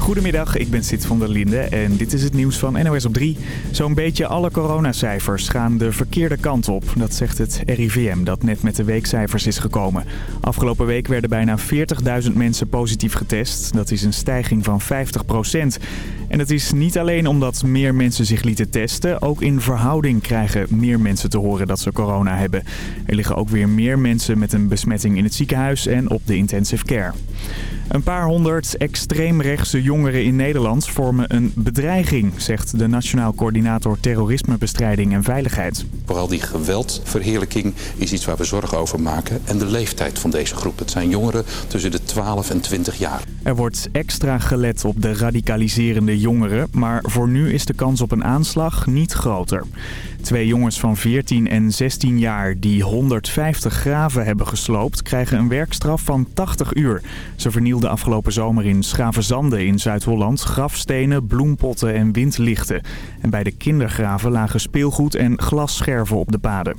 Goedemiddag, ik ben Sid van der Linde en dit is het nieuws van NOS op 3. Zo'n beetje alle coronacijfers gaan de verkeerde kant op. Dat zegt het RIVM dat net met de weekcijfers is gekomen. Afgelopen week werden bijna 40.000 mensen positief getest. Dat is een stijging van 50 En het is niet alleen omdat meer mensen zich lieten testen. Ook in verhouding krijgen meer mensen te horen dat ze corona hebben. Er liggen ook weer meer mensen met een besmetting in het ziekenhuis en op de intensive care. Een paar honderd extreemrechtse jongeren in Nederland vormen een bedreiging, zegt de Nationaal Coördinator Terrorismebestrijding en Veiligheid. Vooral die geweldverheerlijking is iets waar we zorgen over maken. En de leeftijd van deze groep. Het zijn jongeren tussen de 12 en 20 jaar. Er wordt extra gelet op de radicaliserende jongeren, maar voor nu is de kans op een aanslag niet groter. Twee jongens van 14 en 16 jaar die 150 graven hebben gesloopt... krijgen een werkstraf van 80 uur. Ze vernielden afgelopen zomer in Schavenzande in Zuid-Holland... grafstenen, bloempotten en windlichten. En bij de kindergraven lagen speelgoed en glasscherven op de paden.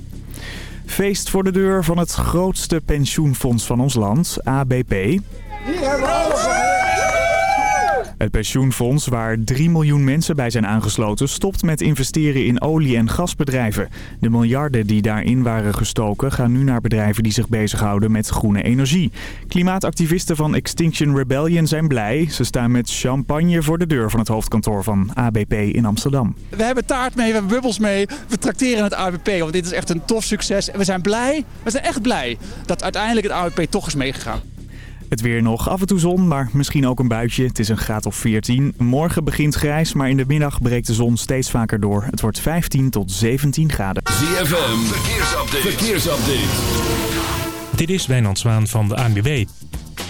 Feest voor de deur van het grootste pensioenfonds van ons land, ABP. Het pensioenfonds, waar 3 miljoen mensen bij zijn aangesloten, stopt met investeren in olie- en gasbedrijven. De miljarden die daarin waren gestoken gaan nu naar bedrijven die zich bezighouden met groene energie. Klimaatactivisten van Extinction Rebellion zijn blij. Ze staan met champagne voor de deur van het hoofdkantoor van ABP in Amsterdam. We hebben taart mee, we hebben bubbels mee. We trakteren het ABP, want dit is echt een tof succes. En we zijn blij, we zijn echt blij dat uiteindelijk het ABP toch is meegegaan. Het weer nog af en toe zon, maar misschien ook een buitje. Het is een graad of 14. Morgen begint grijs, maar in de middag breekt de zon steeds vaker door. Het wordt 15 tot 17 graden. ZFM, verkeersupdate. verkeersupdate. Dit is Wijnand Zwaan van de ANWB.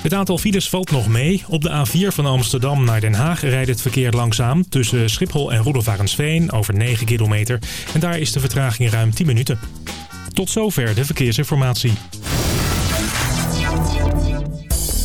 Het aantal files valt nog mee. Op de A4 van Amsterdam naar Den Haag rijdt het verkeer langzaam... tussen Schiphol en Roelofarensveen over 9 kilometer. En daar is de vertraging ruim 10 minuten. Tot zover de verkeersinformatie.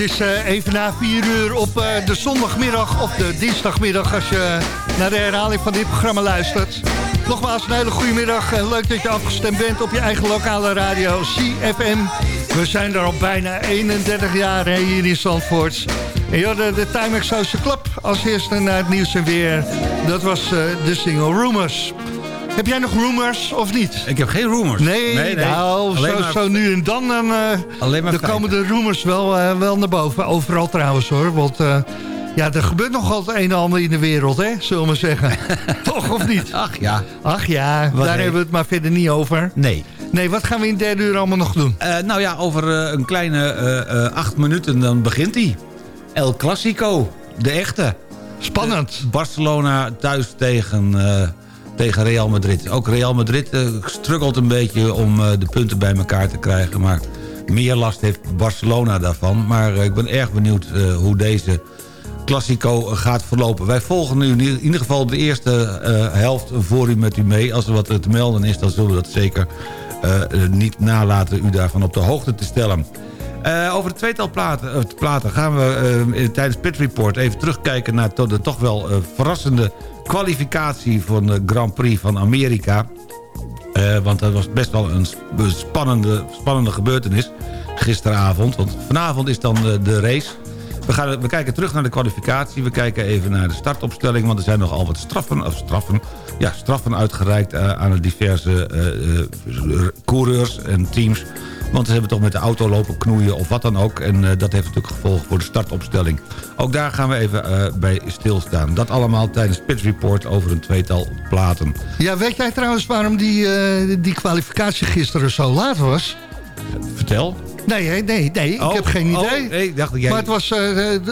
Is eh, even na 4 uur op eh, de zondagmiddag of de dinsdagmiddag als je naar de herhaling van dit programma luistert. Nogmaals een hele goede middag leuk dat je afgestemd bent op je eigen lokale radio CFM. We zijn er al bijna 31 jaar hier in Zandvoort. En ja, de, Timex Social Club als eerste naar het nieuws en weer. Dat was eh, de single Rumors. Heb jij nog rumors of niet? Ik heb geen rumors. Nee, nou, Alleen zo, maar- zo nu en dan, dan, feiten. komen de rumors wel, eh, wel naar boven. Overal trouwens hoor, want eh, ja, er gebeurt nogal het een en ander in de wereld, hè, zullen we maar zeggen. Toch of niet? Ach ja, Ach ja, Wat daar heet? hebben we het maar verder niet over. nee. Nee, wat gaan we in derde uur allemaal nog doen? Nou ja, over een kleine acht minuten dan begint hij. El Clasico, de echte. Spannend. Barcelona thuis tegen, tegen Real Madrid. Ook Real Madrid eh, struggelt een beetje om eh, de punten bij elkaar te krijgen. Maar meer last heeft Barcelona daarvan. Maar eh, ik ben erg benieuwd hoe deze Classico gaat verlopen. Wij volgen nu in ieder geval de eerste helft voor u met u mee. Als er wat te melden is, dan zullen we dat zeker niet nalaten u daarvan op de hoogte te stellen. Over de tweetal platen, gaan we eh, tijdens Pit Report even terugkijken... naar de toch wel verrassende kwalificatie van de Grand Prix van Amerika. Eh, want dat was best wel een sp- spannende, spannende gebeurtenis gisteravond. Want vanavond is dan de, race. We, gaan, we kijken terug naar de kwalificatie. We kijken even naar de startopstelling. Want er zijn nogal wat straffen, of straffen, ja, straffen uitgereikt eh, aan de diverse eh, coureurs en teams. Want ze hebben toch met de auto lopen knoeien of wat dan ook. En eh, dat heeft natuurlijk gevolgen voor de startopstelling. Ook daar gaan we even eh, bij stilstaan. Dat allemaal tijdens Pit Report over een tweetal platen. Ja, weet jij trouwens waarom die, eh, die kwalificatie gisteren zo laat was? Vertel. Nee, nee, nee, ik Oh, heb geen oh, idee. nee, ik dacht jij... Maar het was,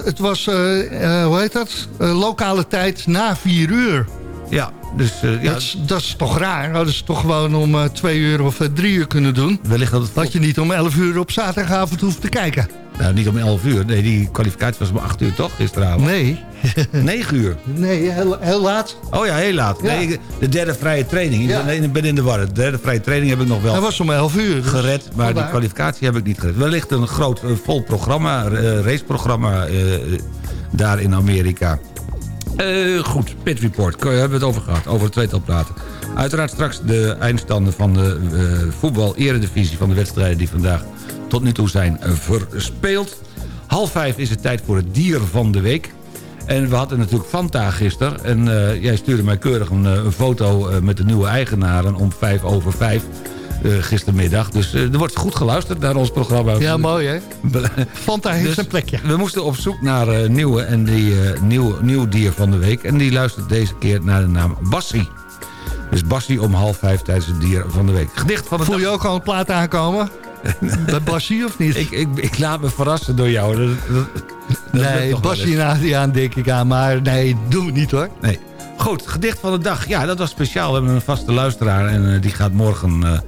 het was hoe heet dat? Lokale tijd na vier uur. Ja, dus eh, ja, Dat, is, dat is toch raar? Hadden ze toch gewoon om eh, twee uur of eh, drie uur kunnen doen? wellicht dat het... Dat je niet om elf uur op zaterdagavond hoeft te kijken. Nou, niet om 11 uur. Nee, die kwalificatie was om 8 uur toch, gisteravond? Nee, 9 uur. nee heel, heel laat. Oh ja, heel laat. Ja. Nee, de derde vrije training. Ik Ja. ben- in de war. De derde vrije training heb ik nog wel Hij was om elf uur. dus gered. Maar die kwalificatie heb ik niet gered. Wellicht een groot vol programma, raceprogramma daar in Amerika. Eh, goed, Pit Report. Daar hebben we het over gehad. Over het tweetal praten. Uiteraard straks de eindstanden van de eh, voetbal-eredivisie... van de wedstrijden die vandaag tot nu toe zijn verspeeld. Half vijf is het tijd voor het dier van de week. En we hadden natuurlijk Fanta gisteren. En eh, jij stuurde mij keurig een, een foto met de nieuwe eigenaren om vijf over vijf gistermiddag. Dus eh, er wordt goed geluisterd naar ons programma. Ja, mooi hè. Fanta heeft Dus zijn plekje. We moesten op zoek naar eh, nieuwe en die eh, nieuw, nieuw dier van de week. En die luistert deze keer naar de naam Bassie. Dus Bassie om half vijf tijdens het dier van de week. Gedicht van de Voel je dag. ook al een plaat aankomen? Bij Bassie of niet? Ik, ik, ik laat me verrassen door jou. Dat, dat, dat lukt nee, Bassie eens. en Adriaan denk ik aan. Maar nee, doen we niet hoor. Nee. Goed, gedicht van de dag. Ja, dat was speciaal. We hebben een vaste luisteraar en eh, die gaat morgen eh,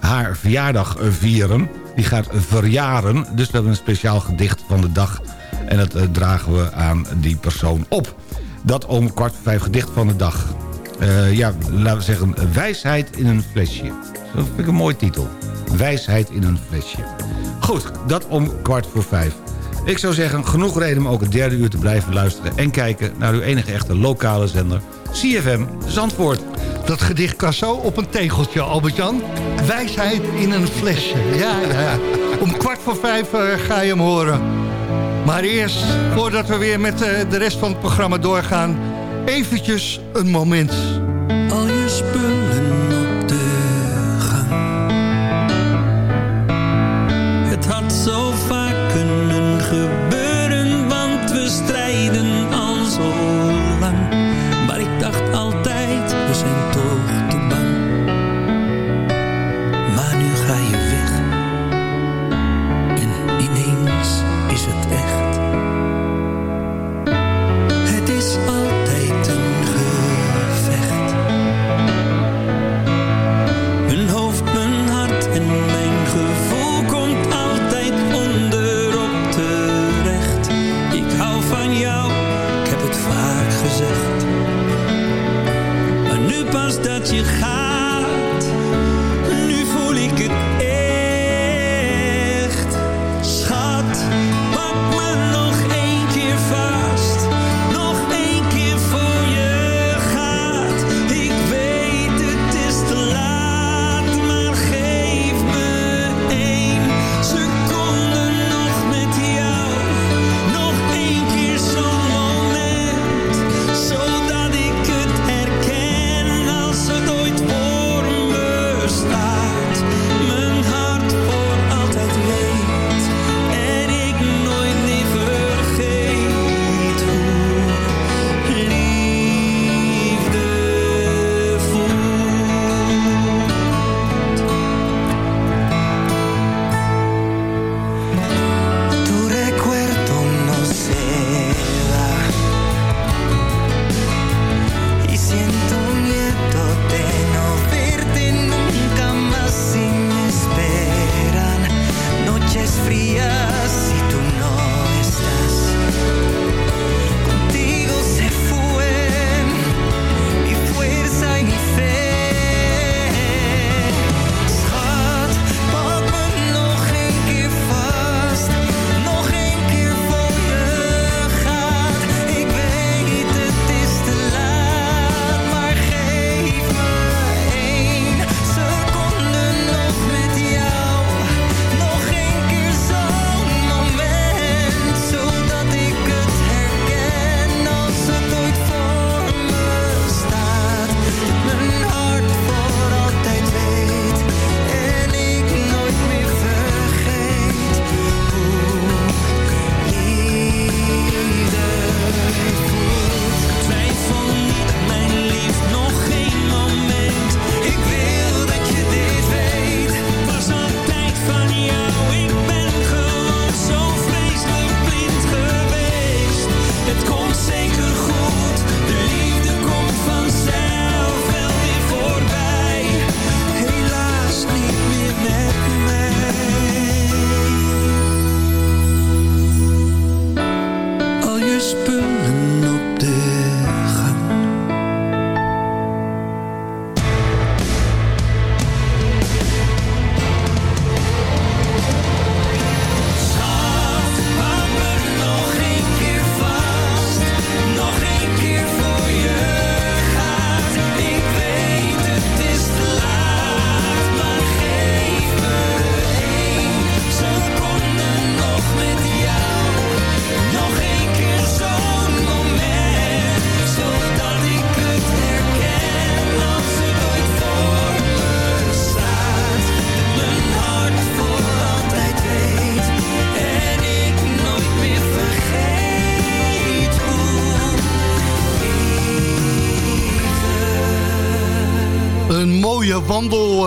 haar verjaardag eh, vieren. Die gaat verjaren. Dus we hebben een speciaal gedicht van de dag. En dat eh, dragen we aan die persoon op. Dat om kwart voor vijf gedicht van de dag. Eh, ja, laten we zeggen, wijsheid in een flesje. Dat vind ik een mooi titel. Wijsheid in een flesje. Goed, dat om kwart voor vijf. Ik zou zeggen, genoeg reden om ook het derde uur te blijven luisteren... en kijken naar uw enige echte lokale zender, CFM Zandvoort. Dat gedicht zo op een tegeltje, Albert-Jan. Wijsheid in een flesje. Ja, ja, ja. Om kwart voor vijf eh, ga je hem horen. Maar eerst, voordat we weer met eh, de rest van het programma doorgaan... eventjes een moment. Al je spullen op de gang. Het had zo vaak kunnen gebeuren,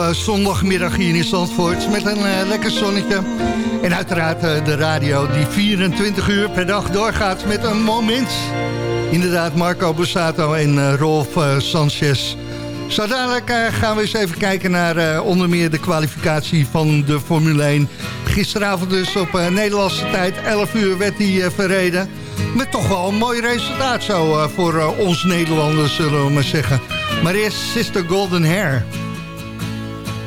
eh, zondagmiddag hier in Zandvoort met een eh, lekker zonnetje. En uiteraard eh, de radio die 24 uur per dag doorgaat met een moment. Inderdaad, Marco Bussato en Rolf Sanchez. Zo dadelijk gaan we eens even kijken naar onder meer de kwalificatie van de Formule 1. Gisteravond dus op Nederlandse tijd, 11 uur werd die verreden. Met toch wel een mooi resultaat zo voor ons Nederlanders, zullen we maar zeggen. Maar eerst Sister Golden Hair.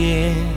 Make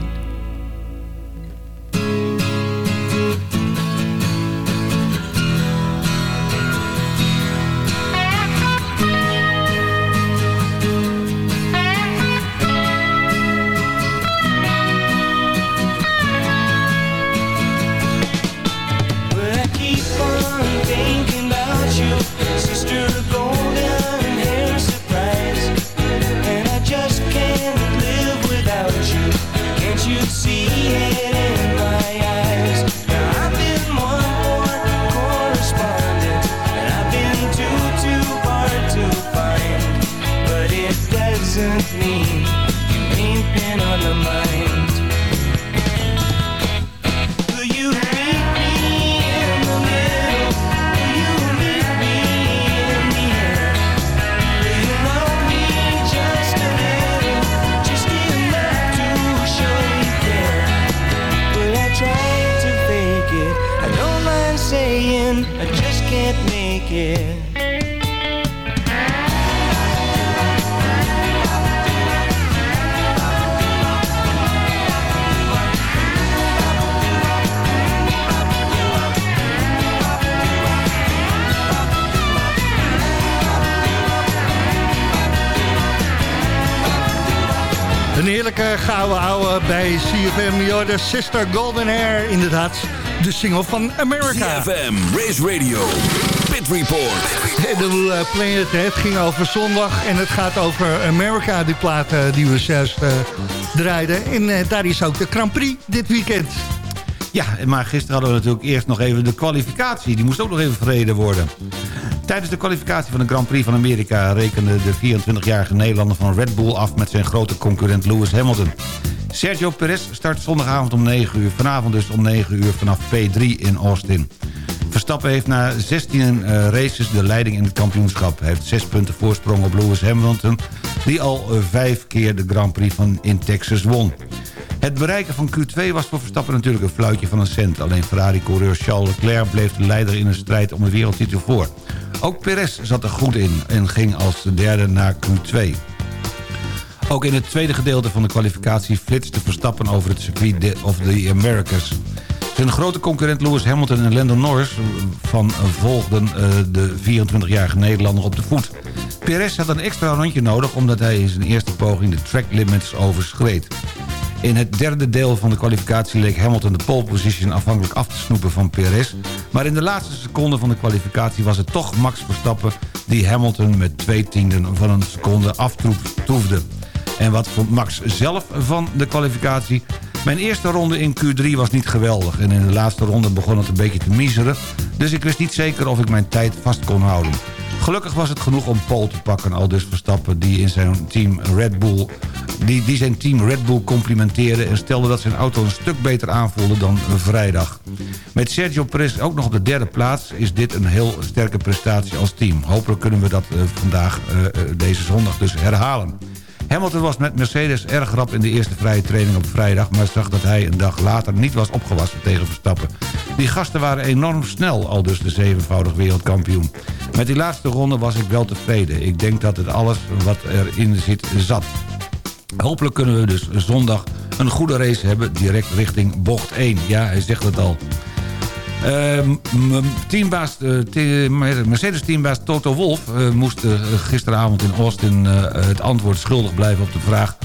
heerlijke gouden ouwe bij CFM. The Sister Golden Hair, inderdaad. De single van America. CFM, Race Radio, Pit Report. De uh, Planet het ging over zondag en het gaat over America, die plaat eh, die we juist eh, draaiden. En eh, daar is ook de Grand Prix dit weekend. Ja, maar gisteren hadden we natuurlijk eerst nog even de kwalificatie. Die moest ook nog even verreden worden. Tijdens de kwalificatie van de Grand Prix van Amerika... rekende de 24-jarige Nederlander van Red Bull af... met zijn grote concurrent Lewis Hamilton. Sergio Perez start zondagavond om 9 uur. Vanavond dus om 9 uur vanaf P3 in Austin. Verstappen heeft na 16 eh, races de leiding in het kampioenschap. Hij heeft 6 punten voorsprong op Lewis Hamilton... die al eh, vijf keer de Grand Prix van in Texas won. Het bereiken van Q2 was voor Verstappen natuurlijk een fluitje van een cent. Alleen Ferrari-coureur Charles Leclerc bleef de leider in een strijd om de wereldtitel voor. Ook Perez zat er goed in en ging als de derde naar Q2. Ook in het tweede gedeelte van de kwalificatie flitste Verstappen over het circuit of the Americas. Zijn grote concurrent Lewis Hamilton en Lando Norris van volgden eh, de 24-jarige Nederlander op de voet. Perez had een extra rondje nodig omdat hij in zijn eerste poging de track limits overschreed. In het derde deel van de kwalificatie leek Hamilton de pole position afhankelijk af te snoepen van Perez. Maar in de laatste seconde van de kwalificatie was het toch Max Verstappen die Hamilton met twee tienden van een seconde aftroefde. En wat vond Max zelf van de kwalificatie? Mijn eerste ronde in Q3 was niet geweldig en in de laatste ronde begon het een beetje te miseren. Dus ik wist niet zeker of ik mijn tijd vast kon houden. Gelukkig was het genoeg om pole te pakken, al dus Verstappen... die in zijn team Red Bull, die, die zijn team Red Bull complimenteerde... en stelde dat zijn auto een stuk beter aanvoelde dan vrijdag. Met Sergio Perez ook nog op de derde plaats... is dit een heel sterke prestatie als team. Hopelijk kunnen we dat eh, vandaag, eh, eh, deze zondag dus herhalen. Hamilton was met Mercedes erg rap in de eerste vrije training op vrijdag... maar zag dat hij een dag later niet was opgewassen tegen Verstappen. Die gasten waren enorm snel, al dus de zevenvoudig wereldkampioen. Met die laatste ronde was ik wel tevreden. Ik denk dat het alles wat erin zit zat. Hopelijk kunnen we dus zondag een goede race hebben... direct richting bocht 1. Ja, hij zegt het al. Uh, teambaas, te, Mercedes-teambaas Toto Wolff uh, moest uh, gisteravond in Austin het antwoord schuldig blijven op de vraag...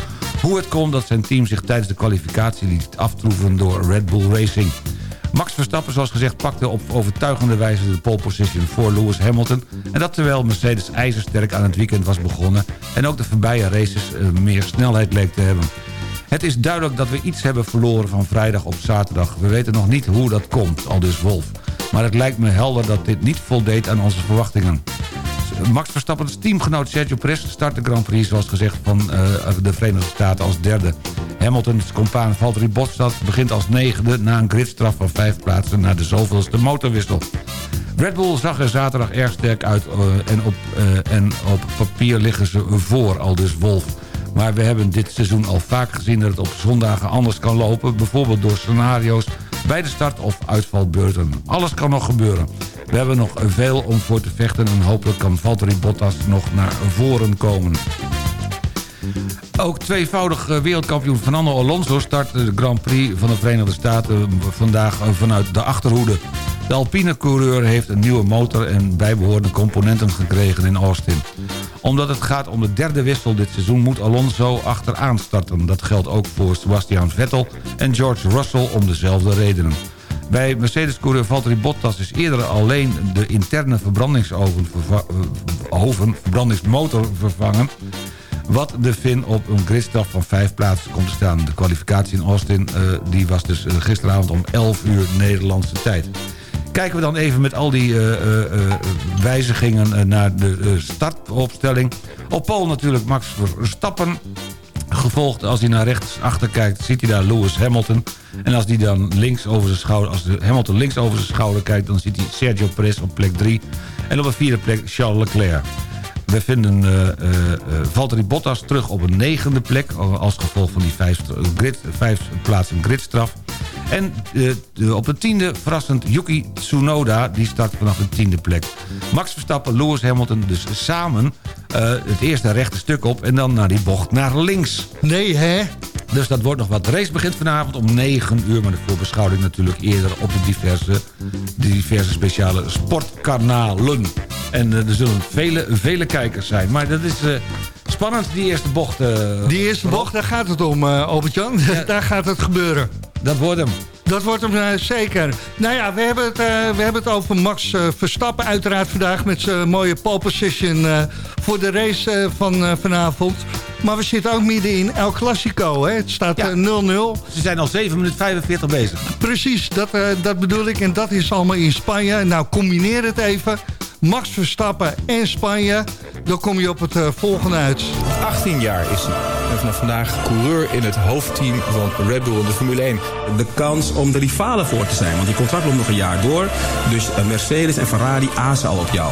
hoe het kon dat zijn team zich tijdens de kwalificatie liet aftroeven door Red Bull Racing. Max Verstappen, zoals gezegd, pakte op overtuigende wijze de pole position voor Lewis Hamilton. En dat terwijl Mercedes ijzersterk aan het weekend was begonnen... en ook de voorbije races meer snelheid leek te hebben. Het is duidelijk dat we iets hebben verloren van vrijdag op zaterdag. We weten nog niet hoe dat komt, al dus Wolf. Maar het lijkt me helder dat dit niet voldeed aan onze verwachtingen. Max Verstappen's teamgenoot Sergio Perez start de Grand Prix... zoals gezegd van uh, de Verenigde Staten als derde. Hamilton's compaan Valtteri Bottas begint als negende... na een gridstraf van vijf plaatsen naar de zoveelste motorwissel. Red Bull zag er zaterdag erg sterk uit... Uh, en, op, uh, en op papier liggen ze voor, al dus Wolf... Maar we hebben dit seizoen al vaak gezien dat het op zondagen anders kan lopen. Bijvoorbeeld door scenario's bij de start of uitvalbeurten. Alles kan nog gebeuren. We hebben nog veel om voor te vechten en hopelijk kan Valtteri Bottas nog naar voren komen. Ook tweevoudig wereldkampioen Fernando Alonso start de Grand Prix van de Verenigde Staten vandaag vanuit de achterhoede. De Alpine coureur heeft een nieuwe motor en bijbehorende componenten gekregen in Austin. Omdat het gaat om de derde wissel dit seizoen moet Alonso achteraan starten. Dat geldt ook voor Sebastian Vettel en George Russell om dezelfde redenen. Bij Mercedes-coureur Valtteri Bottas is eerder alleen de interne verbrandingsoven oven, verbrandingsmotor vervangen wat de Fin op een gridstraf van vijf plaatsen komt te staan. De kwalificatie in Austin uh, die was dus gisteravond om 11 uur Nederlandse tijd. Kijken we dan even met al die uh, uh, wijzigingen naar de startopstelling. Op Pool natuurlijk Max Verstappen. Gevolgd als hij naar rechts achter kijkt, ziet hij daar Lewis Hamilton. En als hij dan links over zijn schouder, als Hamilton links over zijn schouder kijkt, dan ziet hij Sergio Perez op plek 3. En op een vierde plek Charles Leclerc. We vinden uh, Valtteri Bottas terug op een negende plek... als gevolg van die vijf, grid, vijf plaatsen gridstraf. En uh, op de tiende verrassend Yuki Tsunoda, die start vanaf de tiende plek. Max Verstappen, Lewis Hamilton dus samen het eerste rechte stuk op... en dan naar die bocht naar links. Nee, hè? Dus dat wordt nog wat. De race begint vanavond om 9 uur... maar de voorbeschouwing natuurlijk eerder op de diverse, de diverse speciale sportkanalen. En uh, er zullen vele, vele kijkers zijn. Maar dat is... Uh, spannend, die eerste bocht. Uh, die eerste bocht, daar gaat het om, Albert-Jan. Ja. daar gaat het gebeuren. Dat wordt hem. Dat wordt hem uh, zeker. Nou ja, we hebben het, uh, we hebben het over Max uh, Verstappen uiteraard vandaag... met zijn mooie pole position voor de race van vanavond. Maar we zitten ook midden in El Clasico. Hè? Het staat 0-0. Ja. Ze zijn al 7 minuten 45 bezig. Precies, dat, dat bedoel ik. En dat is allemaal in Spanje. Nou, combineer het even. Max Verstappen en Spanje. Dan kom je op het volgende uit. 18 jaar is hij. En vanaf vandaag coureur in het hoofdteam van Red Bull in de Formule 1. De kans om de rivalen voor te zijn. Want die contract loopt nog een jaar door. Dus Mercedes en Ferrari azen al op jou.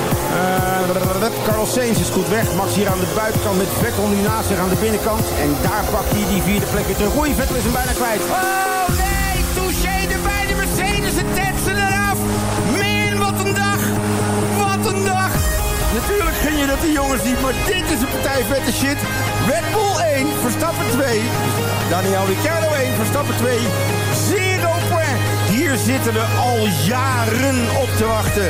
uh, Carlos Sainz is goed weg. Max hier aan de buitenkant met Vettel nu naast zich aan de binnenkant. En daar pakt hij die vierde plek weer terug. Oei, Vettel is hem bijna kwijt. Oh nee, touché erbij. De Mercedes en tetsen eraf. Man, wat een dag. Wat een dag. Natuurlijk gun je dat die jongens niet, maar dit is een partij vette shit. Red Bull 1, Verstappen 2. Daniel Ricciardo 1, Verstappen 2. Zero point. Hier zitten we al jaren op te wachten.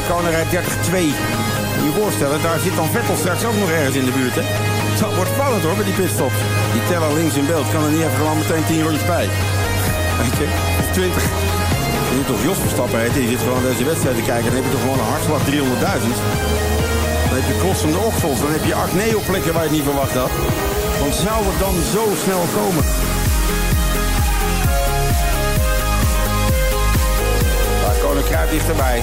30-5. Rijkonen rijdt 30-2. Moet je je voorstellen, daar zit dan Vettel straks ook nog ergens in de buurt. Hè? Dat wordt spannend hoor, met die pitstop. Die teller links in beeld kan er niet even gewoon meteen 10 rondjes bij. Weet je, 20. Je moet toch Jos Verstappen heten, die zit gewoon deze wedstrijd te kijken. Dan heb je toch gewoon een hartslag 300.000. Dan heb je klossende oksels, dan heb je acne-plekken waar je het niet verwacht had. Want zou het dan zo snel komen? Koning kruipt dichterbij.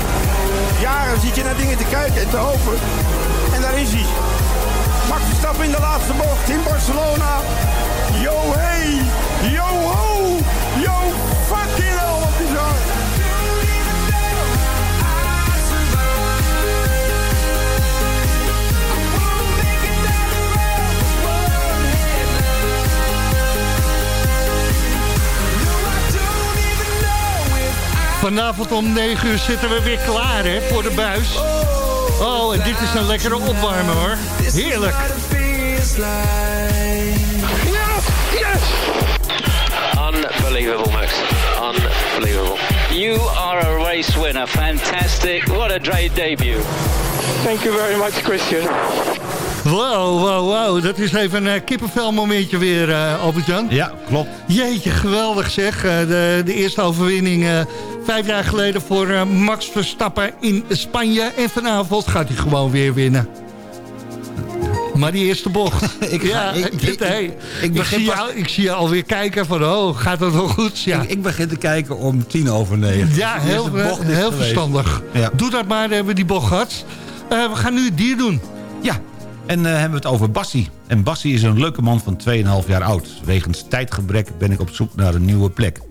Jaren zit je naar dingen te kijken en te hopen. En daar is hij. Max Verstappen in de laatste bocht in Barcelona. Yo hey, yo ho, yo fucking hell, bizar. Vanavond om 9 uur zitten we weer klaar hè, voor de buis. Oh, en dit is een lekkere opwarmer hoor. Heerlijk. Unbelievable, Max. Unbelievable. You are a race winner. Fantastic. What a great debut. Thank you very much, Christian. Wow, wow, wow. Dat is even een kippenvel momentje weer, uh, Albert-Jan. Ja, klopt. Jeetje, geweldig zeg. Uh, de, de eerste overwinning vijf jaar geleden voor Max Verstappen in Spanje. En vanavond gaat hij gewoon weer winnen. Maar die eerste bocht. ik, ja, ik, ik, hey, ik, zie pas... jou, ik zie je alweer kijken van, oh, gaat dat wel goed? Ja. Ik, begin te kijken om tien over negen. Ja, heel, heel verstandig. Ja. Doe dat maar, hebben we die bocht gehad. we gaan nu het dier doen. Ja, en uh, hebben we het over Bassie. En Bassie is een leuke man van 2,5 jaar oud. Wegens tijdgebrek ben ik op zoek naar een nieuwe plek.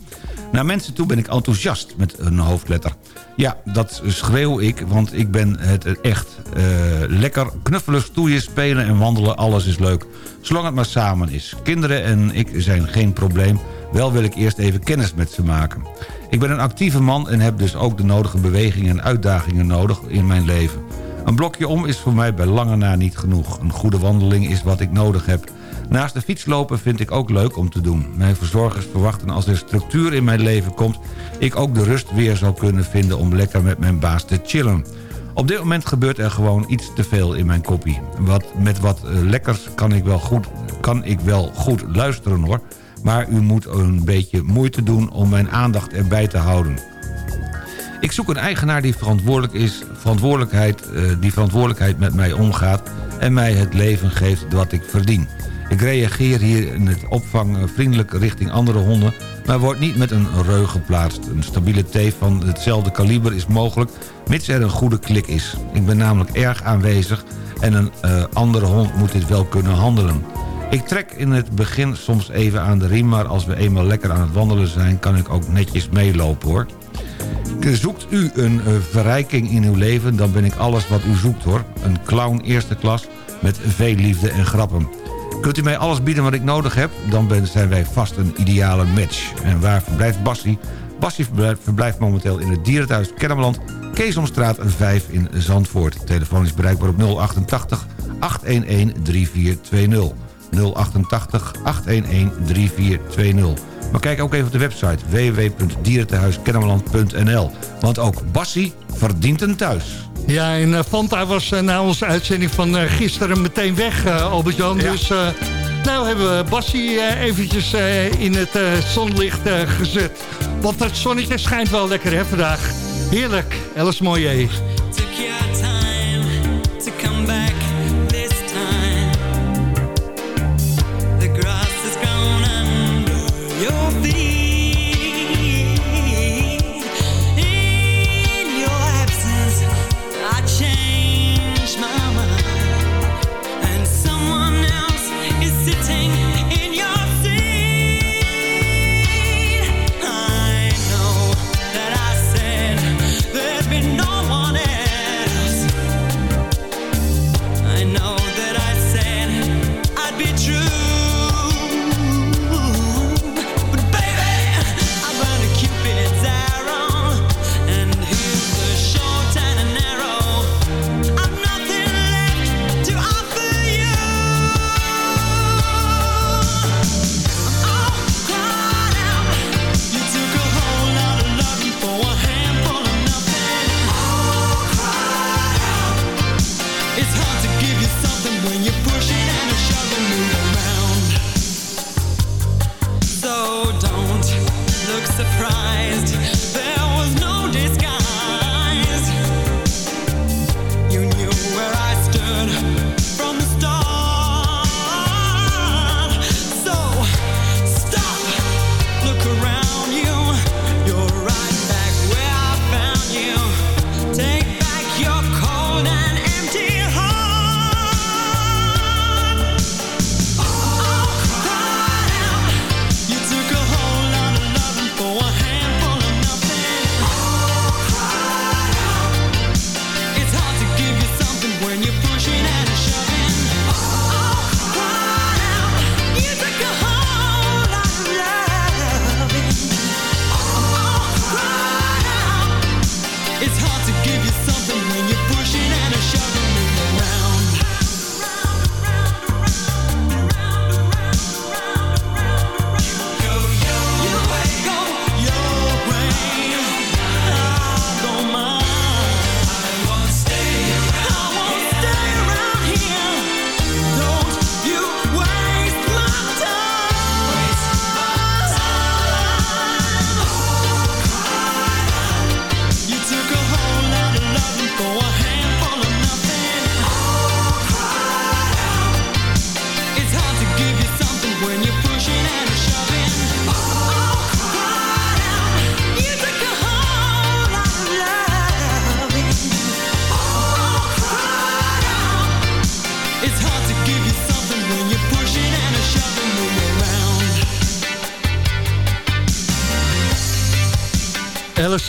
Naar mensen toe ben ik enthousiast met een hoofdletter. Ja, dat schreeuw ik, want ik ben het echt. Uh, lekker knuffelen, stoeien, spelen en wandelen, alles is leuk. Zolang het maar samen is. Kinderen en ik zijn geen probleem. Wel wil ik eerst even kennis met ze maken. Ik ben een actieve man en heb dus ook de nodige bewegingen en uitdagingen nodig in mijn leven. Een blokje om is voor mij bij lange na niet genoeg. Een goede wandeling is wat ik nodig heb. Naast de fietslopen vind ik ook leuk om te doen. Mijn verzorgers verwachten als er structuur in mijn leven komt... ik ook de rust weer zou kunnen vinden om lekker met mijn baas te chillen. Op dit moment gebeurt er gewoon iets te veel in mijn koppie. Wat, met wat uh, lekkers kan ik, wel goed, kan ik wel goed luisteren hoor. Maar u moet een beetje moeite doen om mijn aandacht erbij te houden. Ik zoek een eigenaar die, verantwoordelijk is, verantwoordelijkheid, uh, die verantwoordelijkheid met mij omgaat... en mij het leven geeft wat ik verdien. Ik reageer hier in het opvang vriendelijk richting andere honden... maar word niet met een reug geplaatst. Een stabiele teef van hetzelfde kaliber is mogelijk... mits er een goede klik is. Ik ben namelijk erg aanwezig... en een uh, andere hond moet dit wel kunnen handelen. Ik trek in het begin soms even aan de riem... maar als we eenmaal lekker aan het wandelen zijn... kan ik ook netjes meelopen hoor. Zoekt u een uh, verrijking in uw leven, dan ben ik alles wat u zoekt hoor. Een clown eerste klas met veel liefde en grappen. Kunt u mij alles bieden wat ik nodig heb, dan zijn wij vast een ideale match. En waar verblijft Bassie? Bassie verblijft, verblijft momenteel in het dierenthuis Kennemerland... Keesomstraat 5 in Zandvoort. Telefoon is bereikbaar op 088 811 3420. 088 811 3420. Maar kijk ook even op de website www.dierentehuiskennemerland.nl. Want ook Bassie verdient een thuis. Ja, en uh, Fanta was uh, na onze uitzending van uh, gisteren meteen weg, Albert-Jan. Ja. Dus nou hebben we Bassie eventjes in het zonlicht gezet. Want het zonnetje schijnt wel lekker hè vandaag. Heerlijk, Alice Moyer.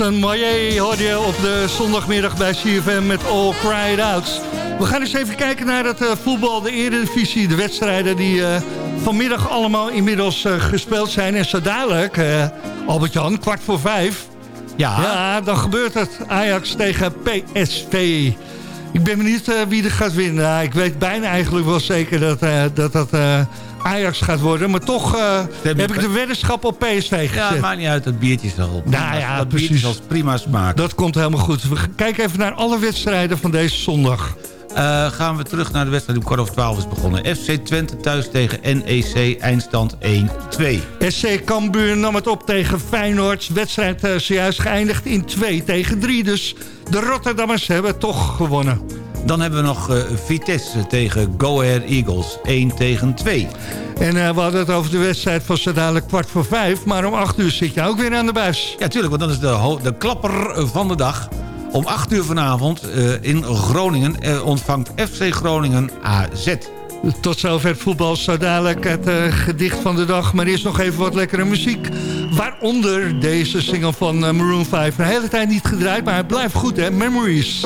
Alison Moyer hoorde je op de zondagmiddag bij CFM met All Cried Out. We gaan eens even kijken naar het uh, voetbal, de Eredivisie, de wedstrijden die uh, vanmiddag allemaal inmiddels uh, gespeeld zijn. En zo dadelijk, Albert-Jan, kwart voor vijf. Ja. ja, dan gebeurt het. Ajax tegen PSV. Ik ben benieuwd wie er gaat winnen. ik weet bijna eigenlijk wel zeker dat dat, dat Ajax gaat worden. Maar toch uh, heb ik de weddenschap op PSV gezet. Ja, maakt niet uit. Dat biertje zal, nou ja, dat precies. zal prima smaak. Dat komt helemaal goed. We kijken even naar alle wedstrijden van deze zondag. Uh, gaan we terug naar de wedstrijd die om kwart over twaalf is begonnen. FC Twente thuis tegen NEC, eindstand 1-2. SC Cambuur nam het op tegen Feyenoord. Wedstrijd uh, zojuist geëindigd in 2 tegen 3. Dus de Rotterdammers hebben toch gewonnen. Dan hebben we nog uh, Vitesse tegen Go Ahead Eagles. 1 tegen 2. En uh, we hadden het over de wedstrijd van zo dadelijk kwart voor vijf. Maar om 8 uur zit je ook weer aan de buis. Ja, tuurlijk, want dat is de, de klapper van de dag. Om 8 uur vanavond uh, in Groningen ontvangt FC Groningen AZ. Tot zover voetbal, zo dadelijk het uh, gedicht van de dag. Maar eerst nog even wat lekkere muziek. Waaronder deze single van Maroon 5. Een hele tijd niet gedraaid, maar het blijft goed hè. Memories.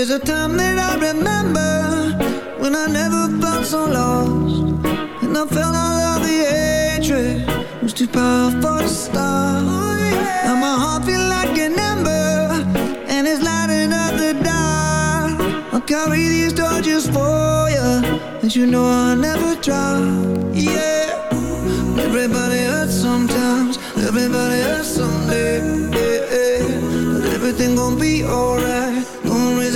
There's a time that I remember When I never felt so lost And I felt all of the hatred Was too powerful to stop. Oh, now my heart feel like an ember And it's lighting up the dark. I'll carry these torches for you And you know I'll never drop. Yeah. Everybody hurts sometimes Everybody hurts someday. Yeah, yeah. But everything gon' be alright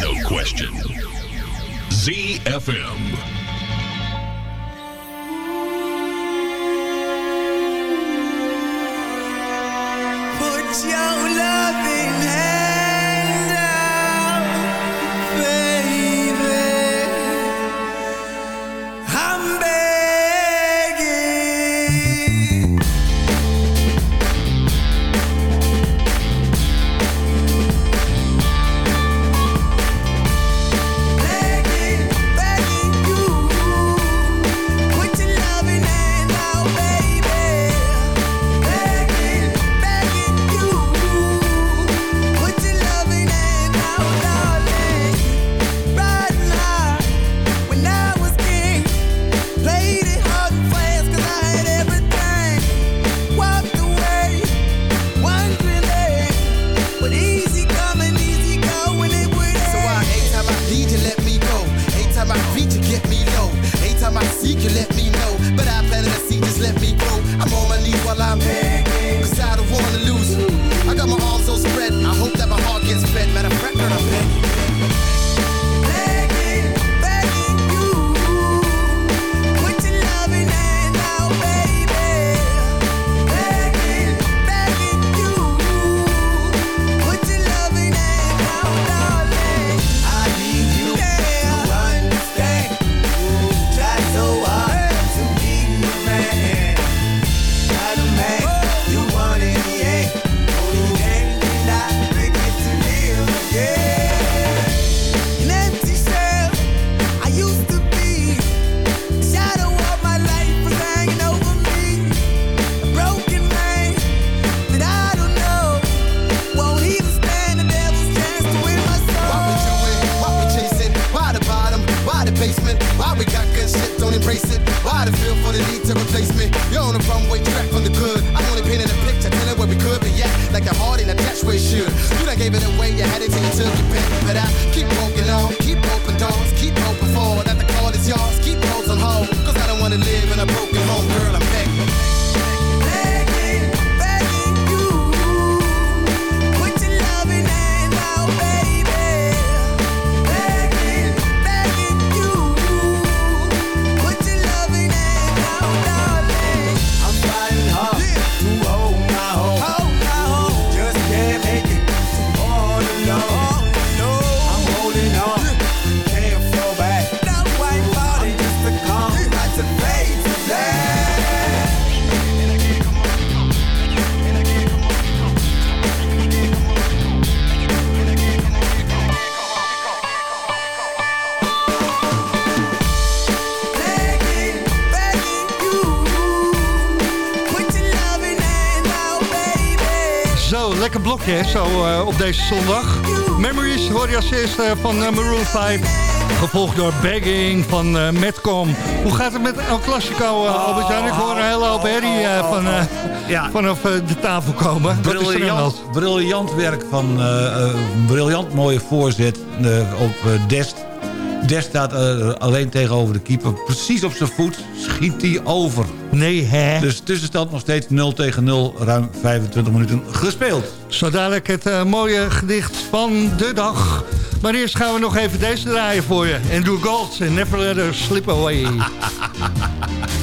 no question. ZFM. all I'm lekker blokje, hè, zo eh, op deze zondag. Memories hoor je als eerste van eh, Maroon 5. Gevolgd door Begging van eh Metcom. Hoe gaat het met El Clasico, uh, Albert-Jan? Ik hoor een hele hoop herrie eh, van, vanaf de tafel komen. Briljant, briljant werk van... briljant mooie voorzet op Dest. Dest staat eh, alleen tegenover de keeper. Precies op zijn voet schiet hij over. Nee, hè? Dus tussenstand nog steeds 0 tegen 0. Ruim 25 minuten gespeeld. Zo dadelijk het eh, mooie gedicht van de dag. Maar eerst gaan we nog even deze draaien voor je. En doe gold en never let her slip away.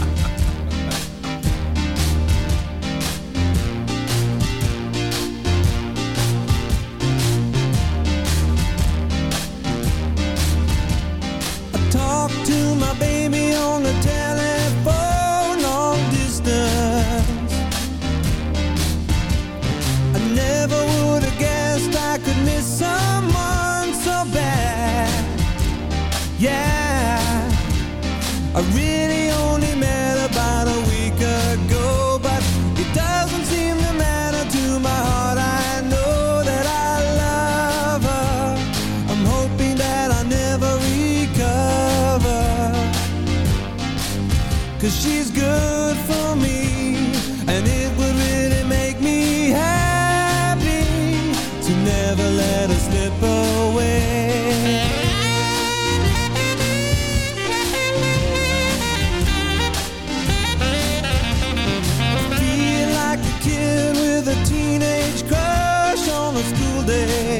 on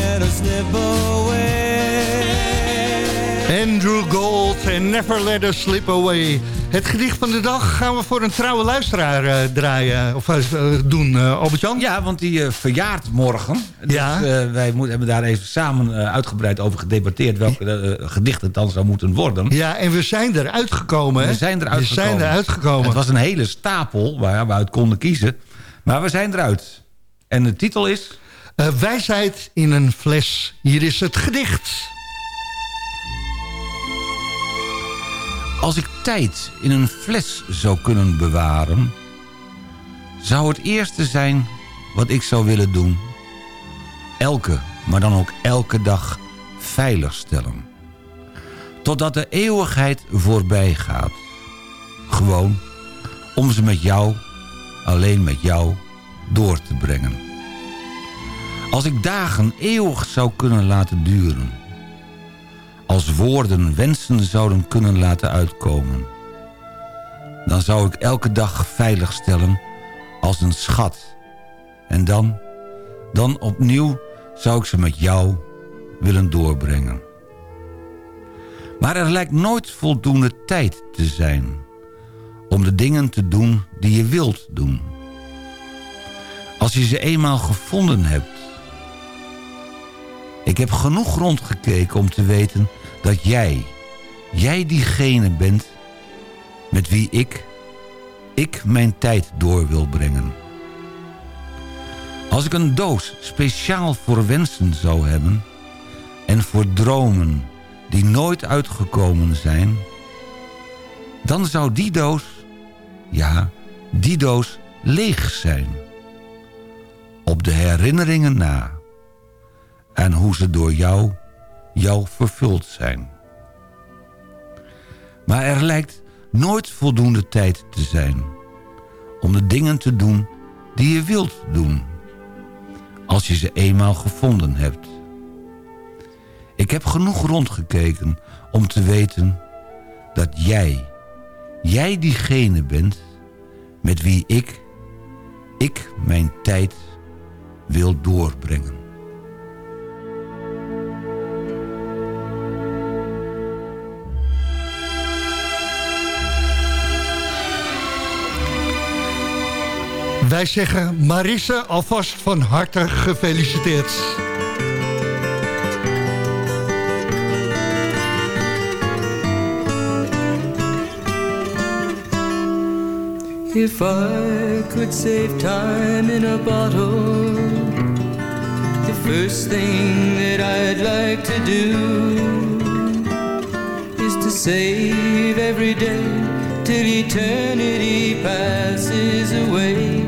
let her slip away. Andrew Gold en Never Let Us Slip Away. Het gedicht van de dag gaan we voor een trouwe luisteraar eh, draaien. Of eh, doen, eh, Albert-Jan? Ja, want die eh, verjaart morgen. Dus Ja. eh, wij moet, hebben daar even samen uitgebreid over gedebatteerd... welke gedicht het dan zou moeten worden. Ja, en we zijn eruit gekomen. hè? We zijn eruit We gekomen. zijn eruit gekomen. Het was een hele stapel waar we uit konden kiezen. Maar we zijn eruit. En de titel is... Eh, wijsheid in een fles. Hier is het gedicht. Als ik tijd in een fles zou kunnen bewaren... zou het eerste zijn wat ik zou willen doen... elke, maar dan ook elke dag veilig stellen. Totdat de eeuwigheid voorbij gaat. Gewoon om ze met jou, alleen met jou, door te brengen. Als ik dagen eeuwig zou kunnen laten duren... als woorden wensen zouden kunnen laten uitkomen... dan zou ik elke dag veilig stellen als een schat. En dan, dan opnieuw zou ik ze met jou willen doorbrengen. Maar er lijkt nooit voldoende tijd te zijn... om de dingen te doen die je wilt doen. Als je ze eenmaal gevonden hebt. Ik heb genoeg rondgekeken om te weten dat jij, jij diegene bent met wie ik, ik mijn tijd door wil brengen. Als ik een doos speciaal voor wensen zou hebben en voor dromen die nooit uitgekomen zijn, dan zou die doos, ja, die doos leeg zijn. Op de herinneringen na en hoe ze door jou, jou vervuld zijn. Maar er lijkt nooit voldoende tijd te zijn om de dingen te doen die je wilt doen. Als je ze eenmaal gevonden hebt. Ik heb genoeg rondgekeken om te weten dat jij, jij diegene bent met wie ik, ik mijn tijd wil doorbrengen. Wij zeggen Marisse alvast van harte gefeliciteerd. If I could save time in a bottle, the first thing that I'd like to do is to save every day till eternity passes away,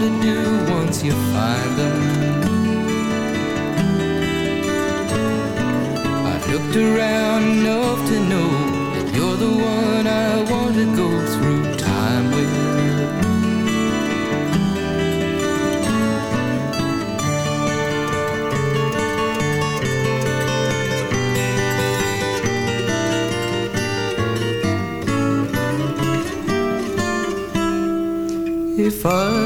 to do once you find them. I've looked around enough to know that you're the one I want to go through time with. If I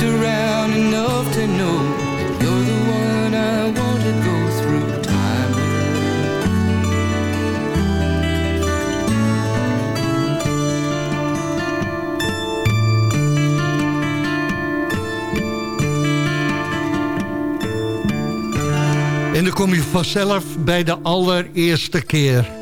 Looked around enough to know you're the one I want to go through time. En dan kom je vanzelf bij de allereerste keer.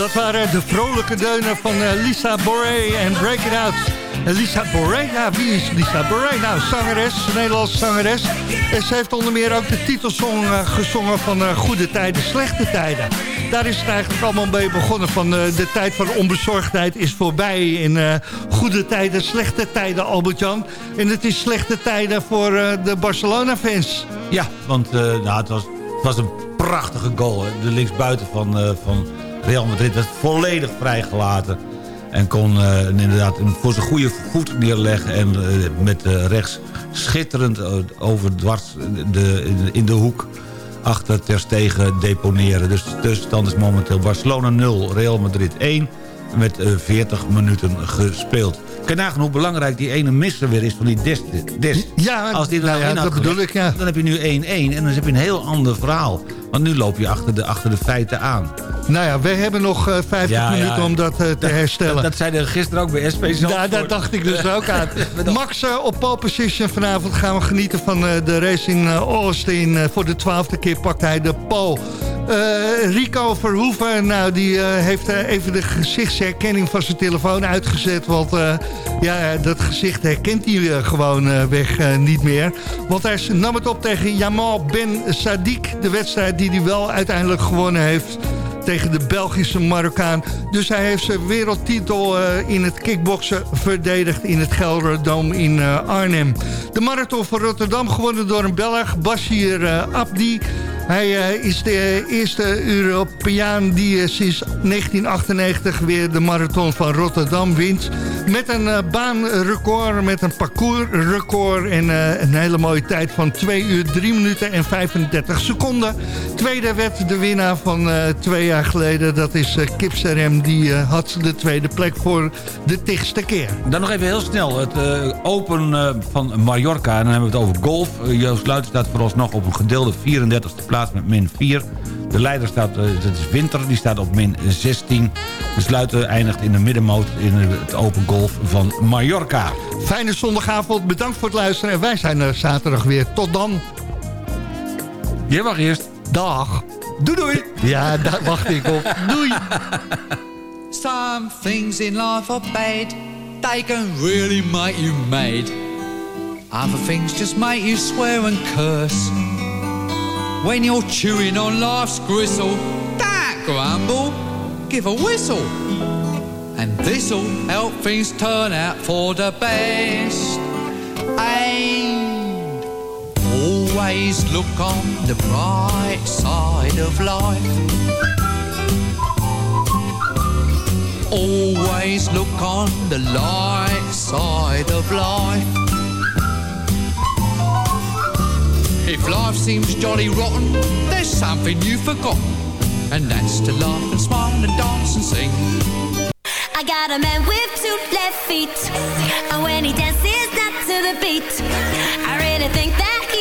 Dat waren de vrolijke deunen van eh, Lisa Boré en Break It Out. En Lisa Boré, ja, wie is Lisa Boré? Nou, zangeres, Nederlandse zangeres. En ze heeft onder meer ook de titelsong eh, gezongen van eh, Goede Tijden, Slechte Tijden. Daar is het eigenlijk allemaal mee begonnen van eh, de tijd van onbezorgdheid is voorbij. In eh, goede tijden, slechte tijden, Albert-Jan. En het is slechte tijden voor eh, de Barcelona-fans. Ja, want eh, nou, het, was, was een prachtige goal. De linksbuiten van, eh, van Real Madrid werd volledig vrijgelaten. En kon eh, inderdaad voor zijn goede voet neerleggen. En eh, met eh, rechts schitterend over dwars de, in de- hoek achter Ter Stegen deponeren. Dus de tussenstand is momenteel Barcelona 0, Real Madrid 1 met eh, 40 minuten gespeeld. Kan nagaan hoe belangrijk die ene misser weer is van die Dest. Dest. Ja, Als die nou nou ja, dat bedoel ik, ja. Dan heb je nu 1-1 en dan heb je een heel ander verhaal. Want nu loop je achter de, achter de feiten aan. Nou ja, we hebben nog eh 50 Ja, ja. minuten om dat eh, te herstellen. Dat, dat zeiden gisteren ook bij SP. Ja, daar dacht ik dus ook aan. Max eh, op pole position vanavond gaan we genieten van eh, de race in eh, Austin. Eh, voor de twaalfde keer pakt hij de pole. Eh, Rico Verhoeven, nou, die eh, heeft eh, even de gezichtsherkenning van zijn telefoon uitgezet. Want eh, ja, dat gezicht herkent hij eh, gewoon eh, weg eh, niet meer. Want hij nam het op tegen Jamal Ben Sadiq. De wedstrijd die hij wel uiteindelijk gewonnen heeft tegen de Belgische Marokkaan. Dus hij heeft zijn wereldtitel eh, in het kickboksen verdedigd in het Gelderdome in eh, Arnhem. De marathon van Rotterdam gewonnen door een Belg, Bashir eh, Abdi. Hij is de eerste Europeaan die sinds 1998 weer de marathon van Rotterdam wint. Met een baanrecord, met een parcoursrecord en een hele mooie tijd van 2 uur 3 minuten en 35 seconden. Tweede werd de winnaar van twee jaar geleden. Dat is eh, Kip Serem, die eh, had de tweede plek voor de tigste keer. Dan nog even heel snel. Het eh, Open eh, van Mallorca. En dan hebben we het over golf. Eh, Joost Luiten staat vooralsnog op een gedeelde 34e plaats met min 4. De leider staat, eh, dat is Winter, die staat op min 16. De sluiter eindigt in de middenmoot in het Open Golf van Mallorca. Fijne zondagavond, bedankt voor het luisteren. En wij zijn er zaterdag weer. Tot dan. Je mag eerst. Dag. Doei doei. Ja, daar wacht ik op. Doei. Some things in life are bad. They can really make you mad. Other things just make you swear and curse. When you're chewing on life's gristle, don't grumble, give a whistle. And this'll help things turn out for the best. And always look on the bright side of life. Always look on the light side of life. If life seems jolly rotten, there's something you've forgotten, and that's to laugh and smile and dance and sing. I got a man with two left feet. And when he dances not to the beat,